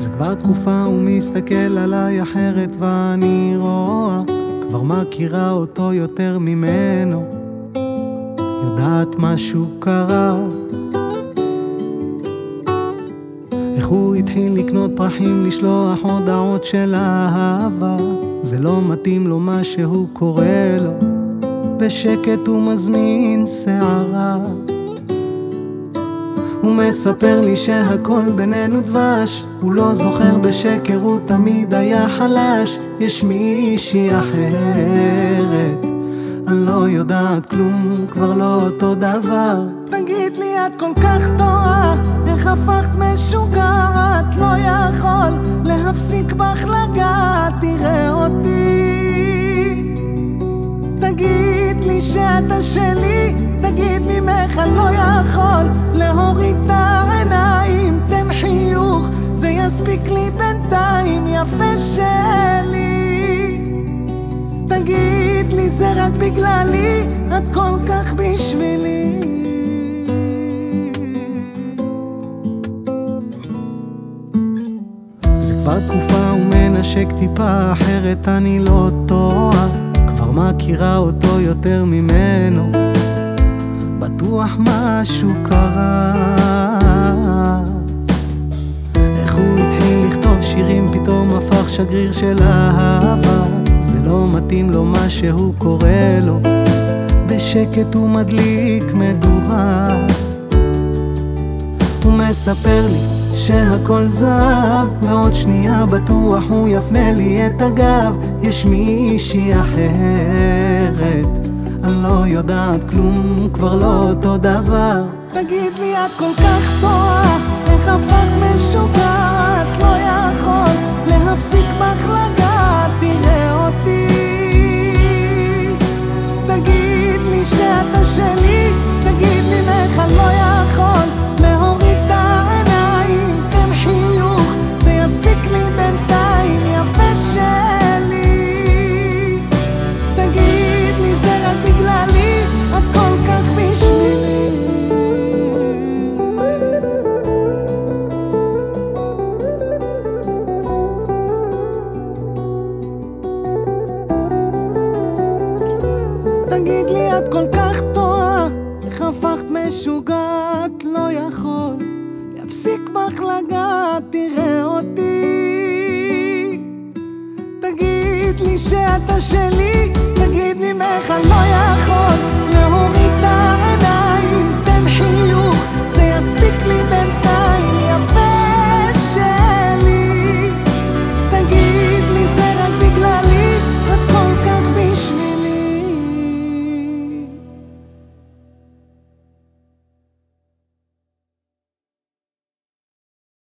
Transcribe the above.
זה כבר תקופה הוא מסתכל עליי אחרת ואני רואה כבר מכירה אותו יותר ממנו יודעת משהו קרה. איך הוא התחיל לקנות פרחים, לשלוח הודעות של אהבה זה לא מתאים לו מה שהוא קורא לו. בשקט הוא מזמין שערה הוא מספר לי שהכל בינינו דבש. הוא לא זוכר בשקר, הוא תמיד היה חלש. יש מישהי אחרת אני לא יודעת כלום, כבר לא אותו דבר. תגיד לי את כל כך טועה. איך הפכת משוגעת? לא יכול להפסיק בך לגעת. תראה אותי. תגיד לי שאתה שלי. תגיד ממך אני לא זה יספיק לי בינתיים יפה שלי. תגיד לי זה רק בגללי את כל כך בשבילי. זה כבר תקופה הוא מנשק טיפה אחרת אני לא טועה. כבר מכירה אותו יותר ממנו. בטוח משהו קרה. איך הוא שגריר של אהבה. זה לא מתאים לו מה שהוא קורא לו. בשקט הוא מדליק מדורה. הוא מספר לי שהכל זהב. ועוד שנייה בטוח הוא יפנה לי את הגב. יש מישהי אחרת. אני לא יודעת כלום, כבר לא אותו דבר. תגיד לי את כל כך טועה. איך הפכת משוגעת תגיד לי את כל כך טועה. איך הפכת משוגעת? לא יכול. להפסיק בך לגעת תראה אותי. תגיד לי שאתה שלי. תגיד ממך אני לא יכול